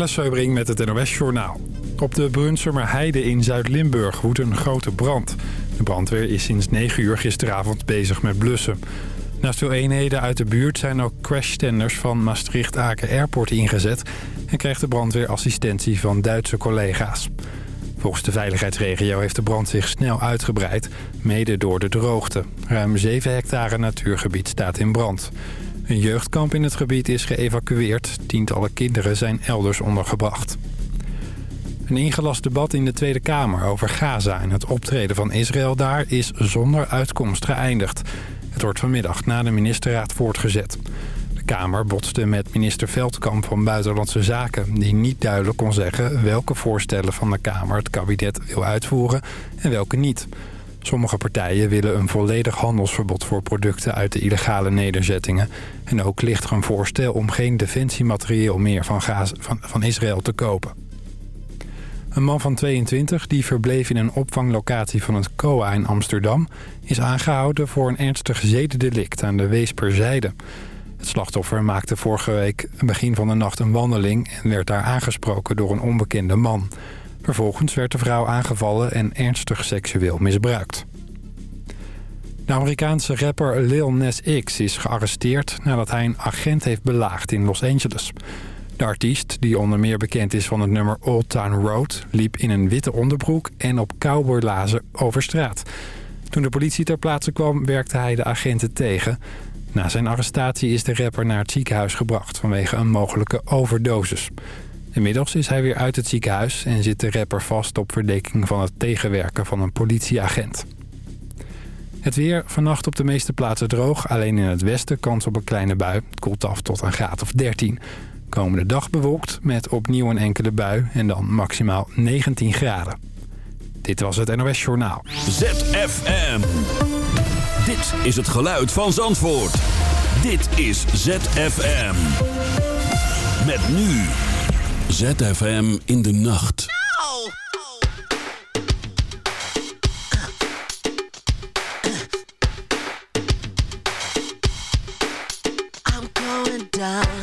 Jelle Seubring met het NOS Journaal. Op de Brunsumer Heide in Zuid-Limburg woedt een grote brand. De brandweer is sinds 9 uur gisteravond bezig met blussen. Naast veel eenheden uit de buurt zijn ook crashtenders van Maastricht-Aken Airport ingezet... en krijgt de brandweer assistentie van Duitse collega's. Volgens de veiligheidsregio heeft de brand zich snel uitgebreid, mede door de droogte. Ruim 7 hectare natuurgebied staat in brand. Een jeugdkamp in het gebied is geëvacueerd. Tientallen kinderen zijn elders ondergebracht. Een ingelast debat in de Tweede Kamer over Gaza en het optreden van Israël daar is zonder uitkomst geëindigd. Het wordt vanmiddag na de ministerraad voortgezet. De Kamer botste met minister Veldkamp van Buitenlandse Zaken... die niet duidelijk kon zeggen welke voorstellen van de Kamer het kabinet wil uitvoeren en welke niet. Sommige partijen willen een volledig handelsverbod voor producten uit de illegale nederzettingen. En ook ligt er een voorstel om geen defensiematerieel meer van, van, van Israël te kopen. Een man van 22 die verbleef in een opvanglocatie van het COA in Amsterdam... is aangehouden voor een ernstig zedendelict aan de Weesperzijde. Het slachtoffer maakte vorige week begin van de nacht een wandeling... en werd daar aangesproken door een onbekende man. Vervolgens werd de vrouw aangevallen en ernstig seksueel misbruikt. De Amerikaanse rapper Lil Nas X is gearresteerd nadat hij een agent heeft belaagd in Los Angeles. De artiest, die onder meer bekend is van het nummer Old Town Road... liep in een witte onderbroek en op cowboylazen over straat. Toen de politie ter plaatse kwam, werkte hij de agenten tegen. Na zijn arrestatie is de rapper naar het ziekenhuis gebracht... vanwege een mogelijke overdosis. Inmiddels is hij weer uit het ziekenhuis... en zit de rapper vast op verdenking van het tegenwerken van een politieagent. Het weer vannacht op de meeste plaatsen droog. Alleen in het westen kans op een kleine bui. Het koelt af tot een graad of 13. Komende dag bewolkt met opnieuw een enkele bui en dan maximaal 19 graden. Dit was het NOS Journaal. ZFM. Dit is het geluid van Zandvoort. Dit is ZFM. Met nu. ZFM in de nacht. I'm going down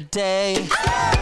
day.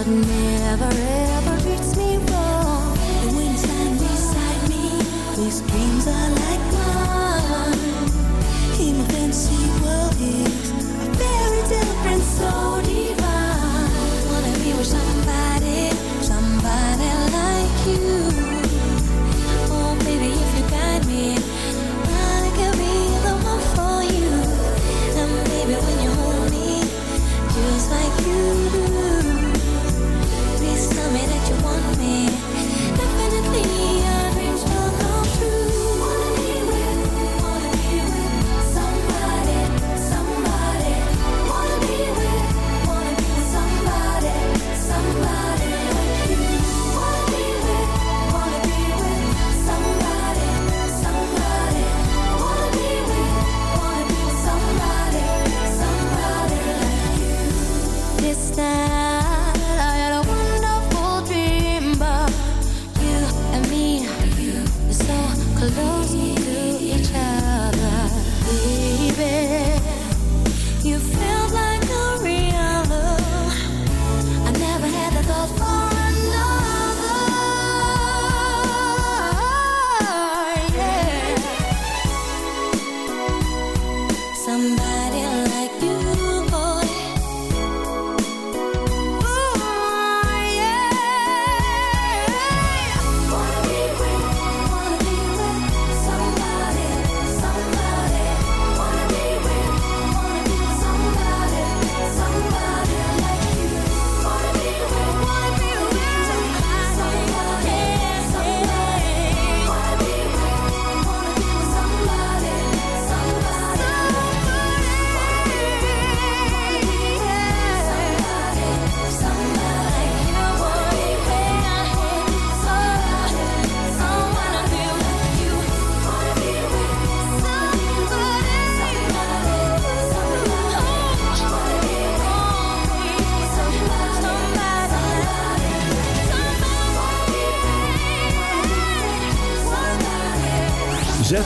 but never ever treats me wrong. Stand beside me, these dreams are like mine. In fancy.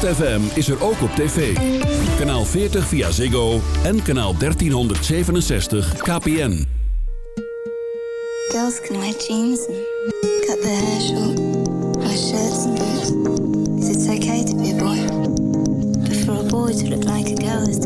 ZFM is er ook op tv. Kanaal 40 via Ziggo en kanaal 1367 KPN. Girls can wear jeans and cut their hair short. Wear shirts and boots. Is it's okay to be a boy. But for a boy to look like a girl is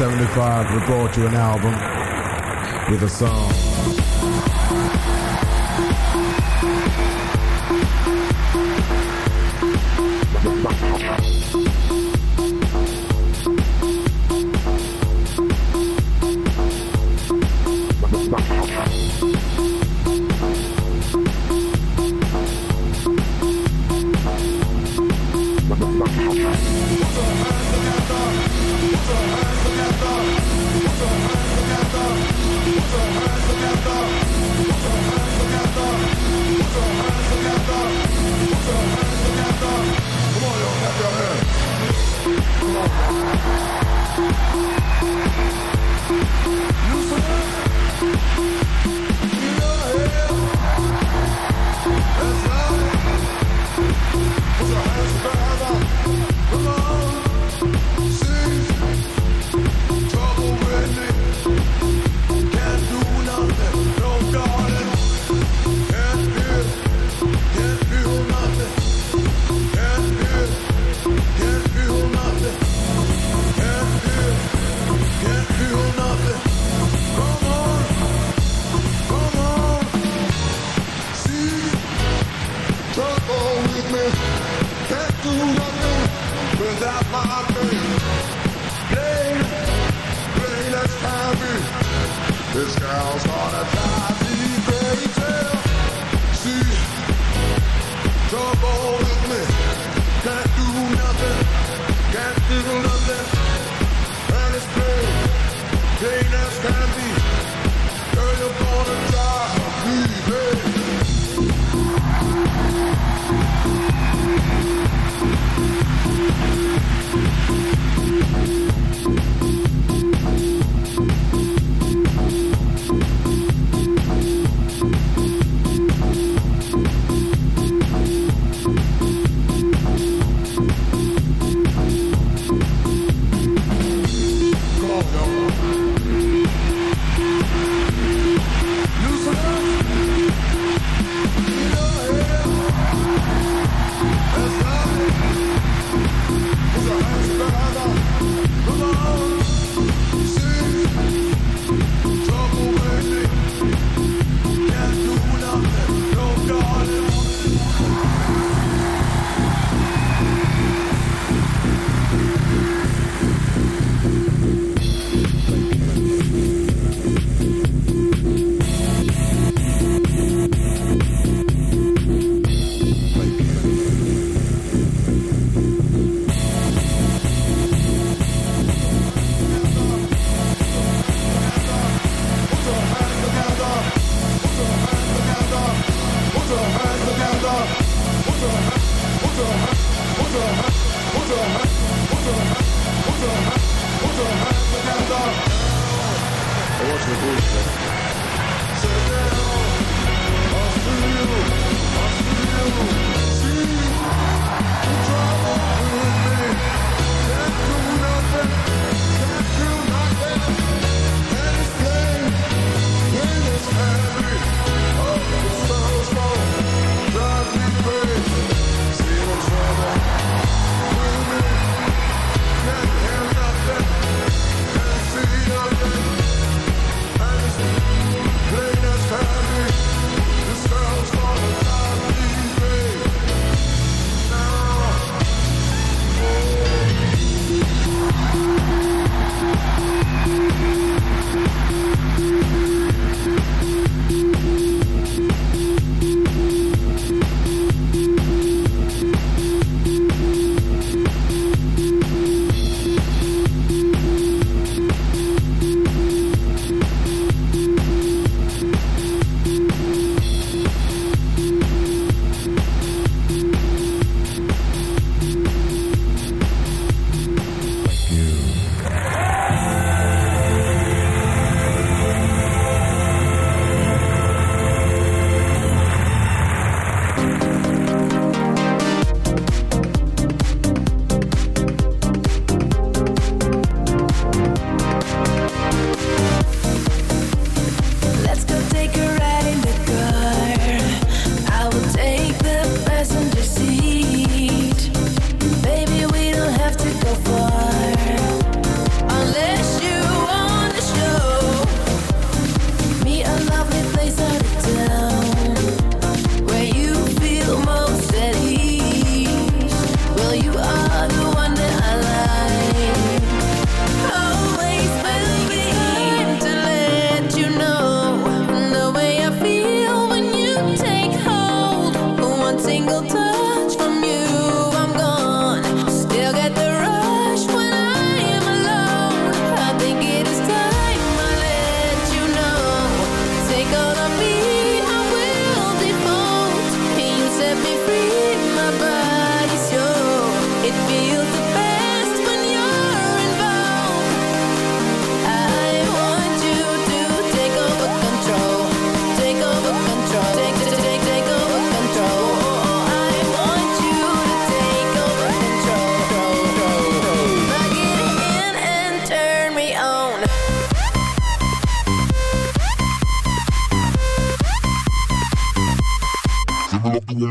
1975, we brought you an album with a song.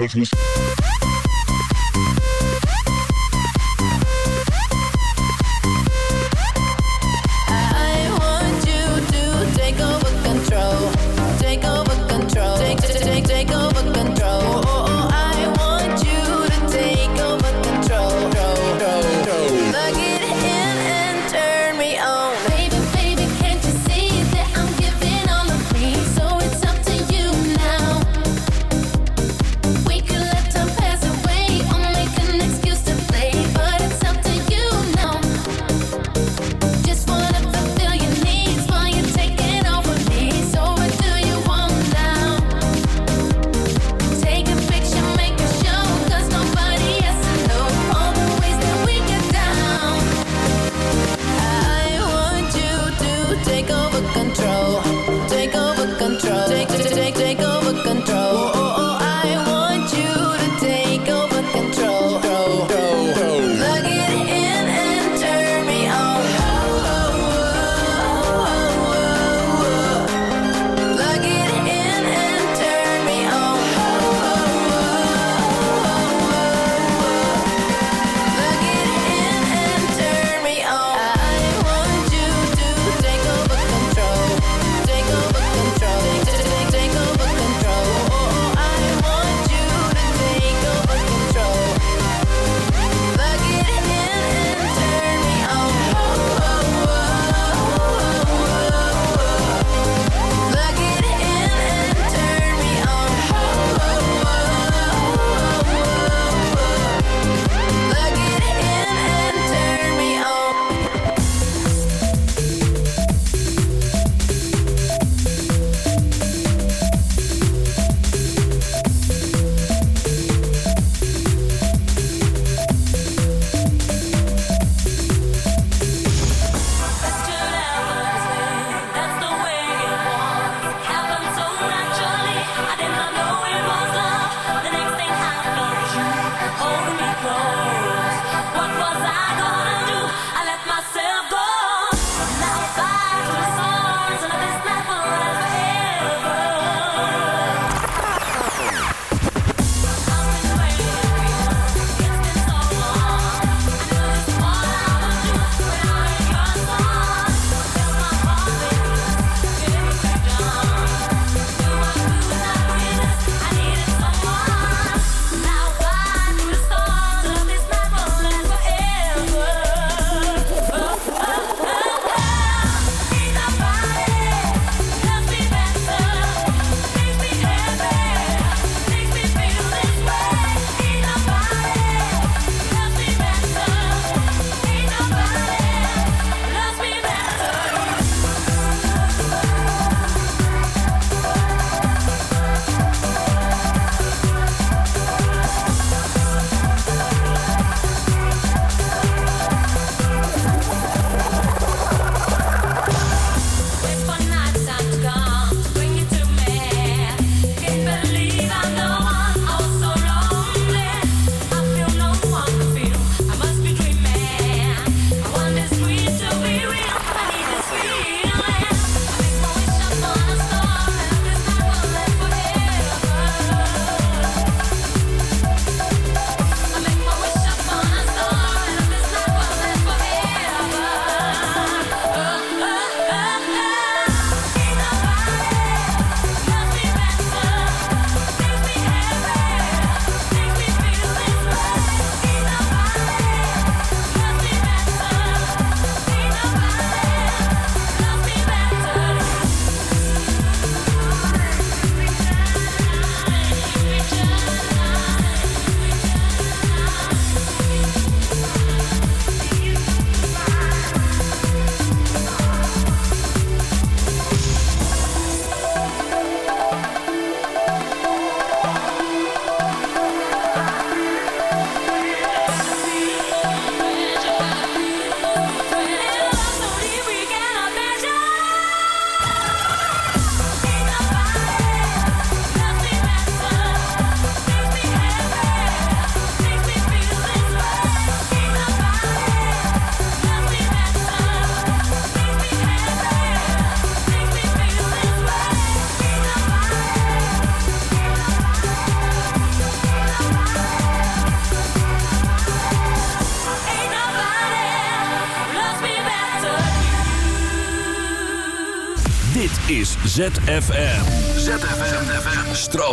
I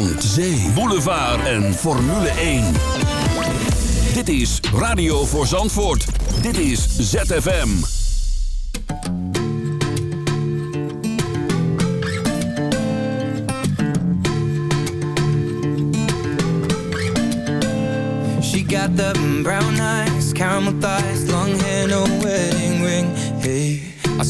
Zee, boulevard en Formule 1. Dit is Radio voor Zandvoort. Dit is ZFM. She got the brown eyes, caramel thighs,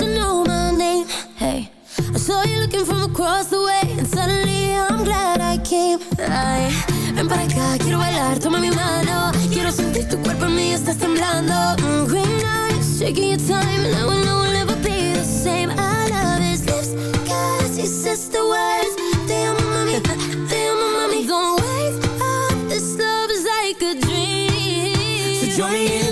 really to know my name. Hey, I saw you looking from across the way, and suddenly I'm glad I came. Ay, ven para acá, quiero bailar, toma mi mano. Quiero sentir tu cuerpo en mí, estás temblando. Mm, green eyes, shaking your time, and I will know we'll never be the same. I love his lips, cause he says the words. Mami, te amo, mami. Don't wake up, this love is like a dream. So join me in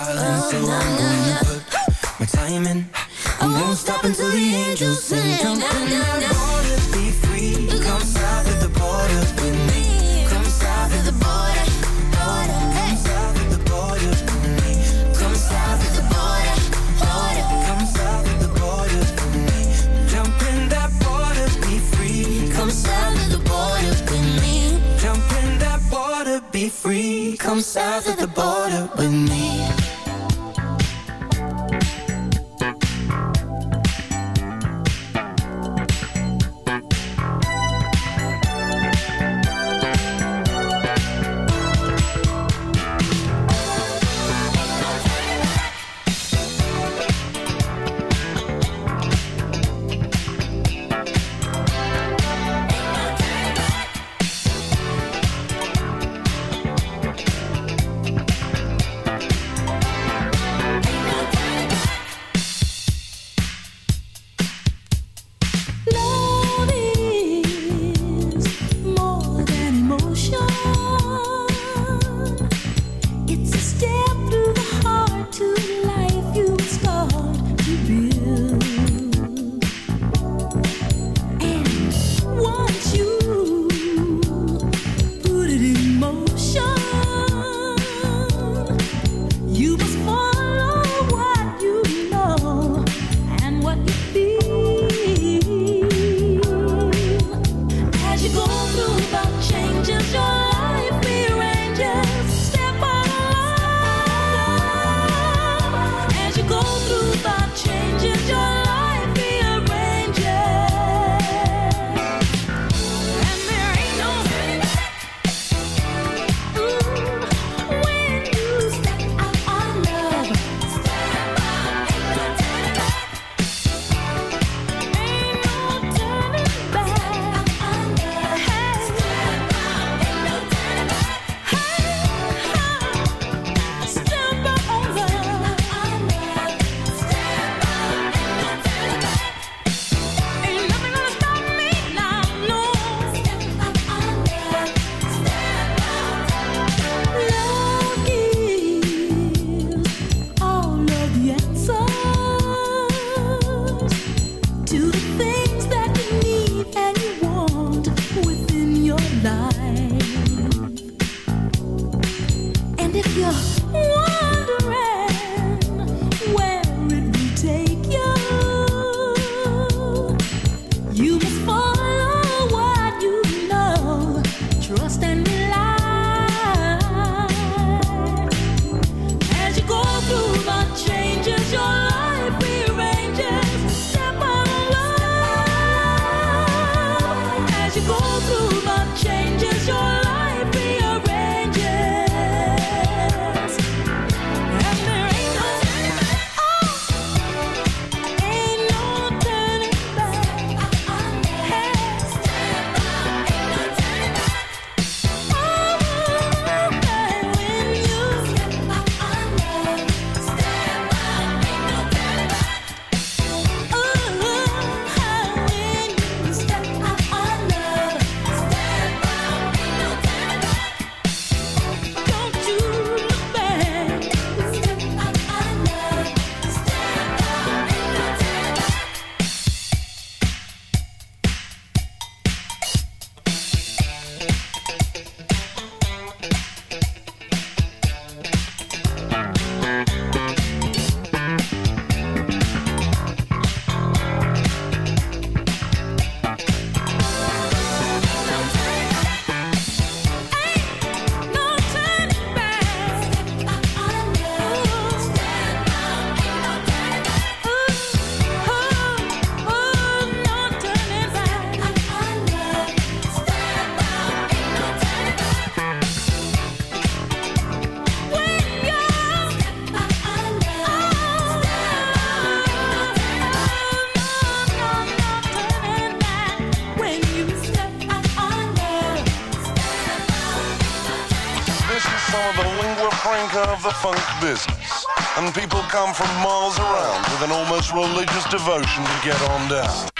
darling. So I'm gonna put my time in. I won't stop until the angels sing. Jump in that water, be free. Come south of the border with me. Come south of the border. border. Come south of the border with me. Come south of the border. border. Come south of the border with me. Jump in that water, be free. Come south of the border with me. Jump in that water, be free. Come south of the border with me. Of the lingua franca of the funk business. And people come from miles around with an almost religious devotion to get on down.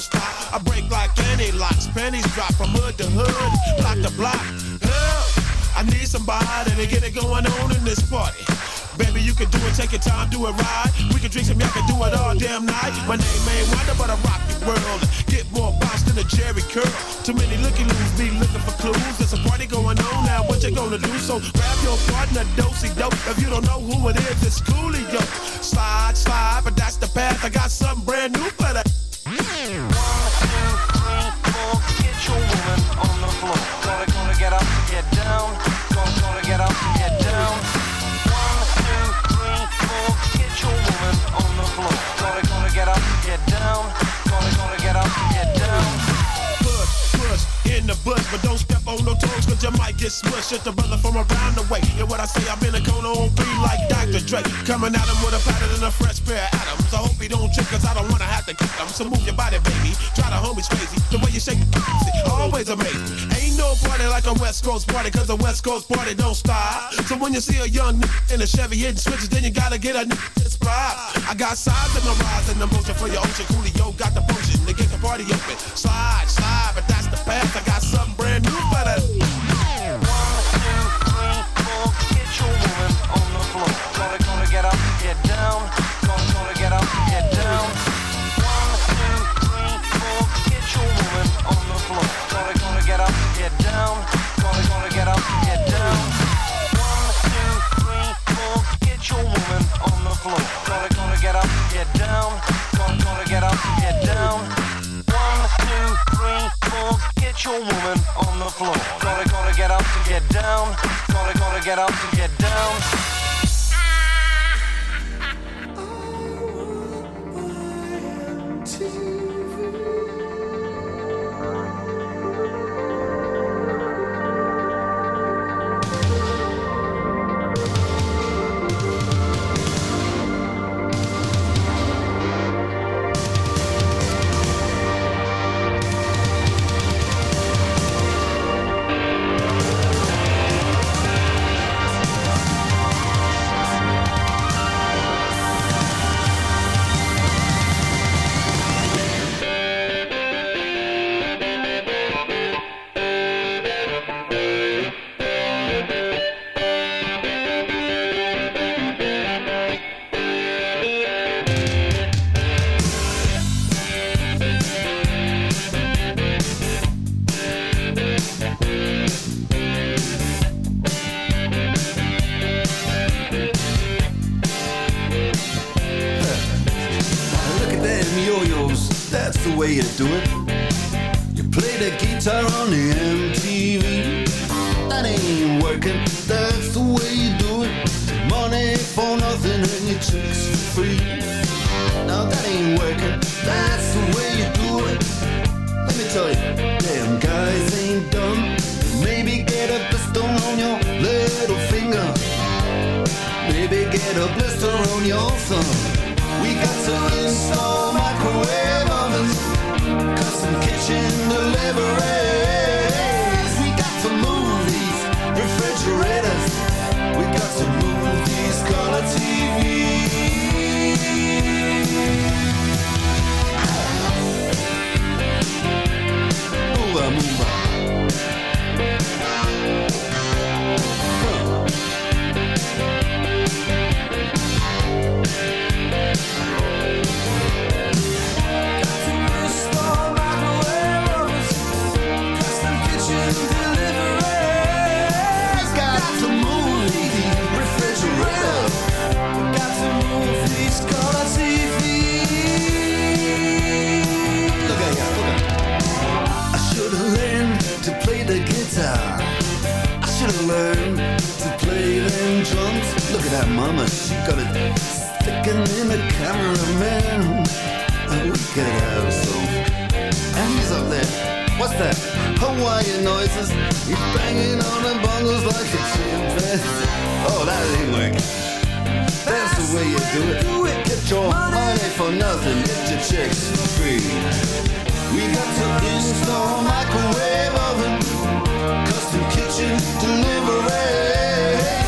stop. I break like any locks, pennies drop from hood to hood, block to block. Help! I need somebody to get it going on in this party. Baby, you can do it, take your time, do it right. We can drink some, y'all can do it all damn night. My name ain't Wonder, but I rock the world. Get more bounce than a Jheri curl. Too many looky loos be looking for clues. There's a party going on now, what you gonna do? So grab your partner, dosey dope. If you don't know who it is, it's Coolio. Slide, slide, but that's the path. I got something brand new for that. Mm-hmm. Get smushed. It's the brother from around the way. Yeah, what I say, I'm in a cone on three like Dr. Dre. Coming at him with a pattern and a fresh pair of atoms. I hope he don't trip, cause I don't wanna have to kick him. So move your body, baby. Try the homies crazy. The way you shake always amazing. Ain't no party like a West Coast party, cause a West Coast party don't stop. So when you see a young nigga in a Chevy hitting switches, then you gotta get a nigga spot. I got size in my rise and the motion for your ocean. Coolio got the potion to get the party open. Slide, slide, but that's the path. I got something floor. Gotta, gotta get up, get down. Gotta, gotta get up, get down. One, two, three, four. Get your woman on the floor. Gotta, gotta get up to get down. Gotta, gotta get up to get down. That mama, she got it sticking in the cameraman. Oh, we could have some. And he's up there. What's that? Hawaiian noises. He's banging on the bongos like a chimpanzee. Oh, that ain't working. That's the way you do it. Do it. Get your money for nothing. Get your chicks free. We got to install microwave oven, custom kitchen deliveries.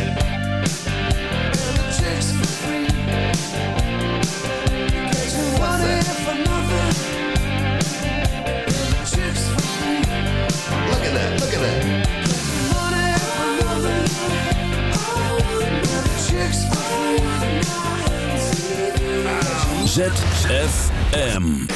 ZFM.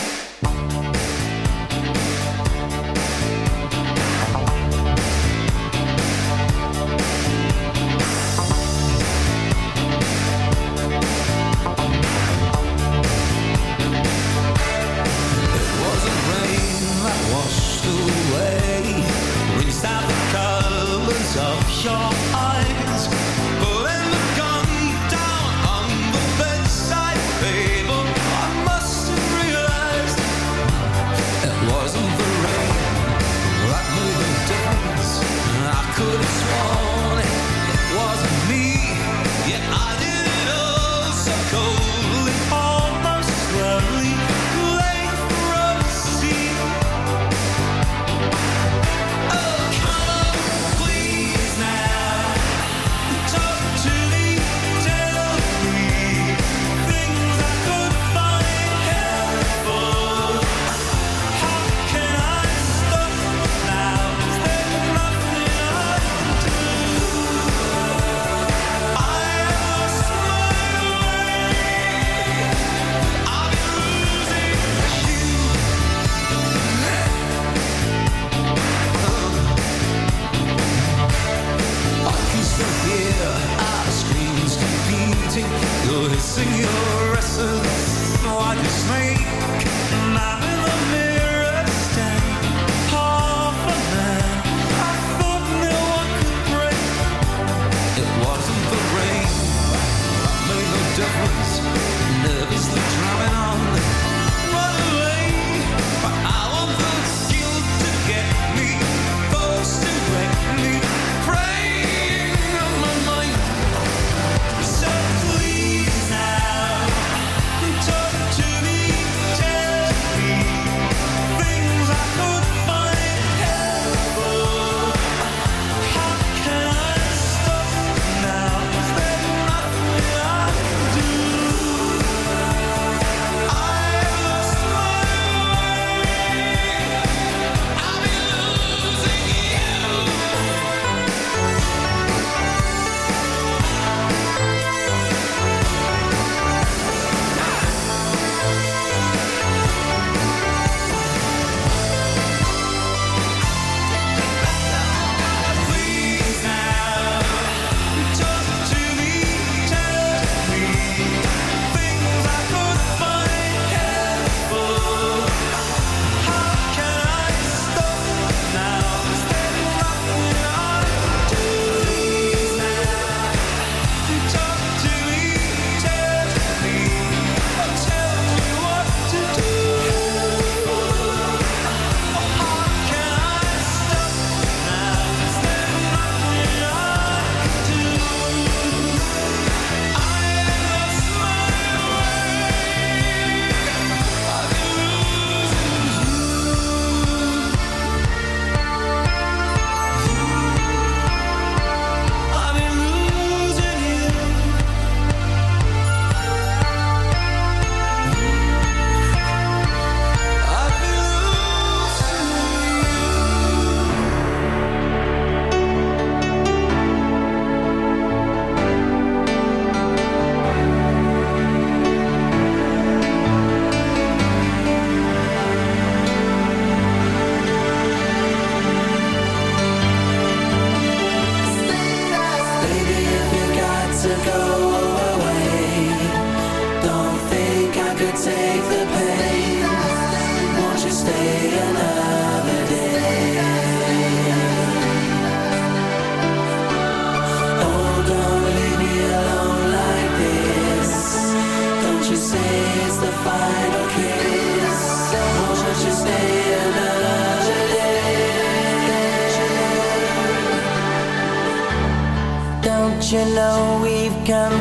know we've come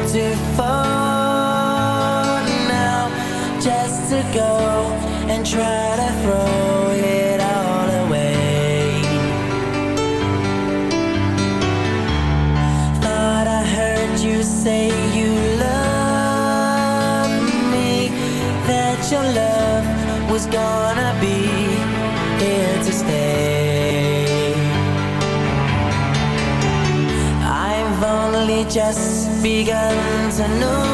just begun to know.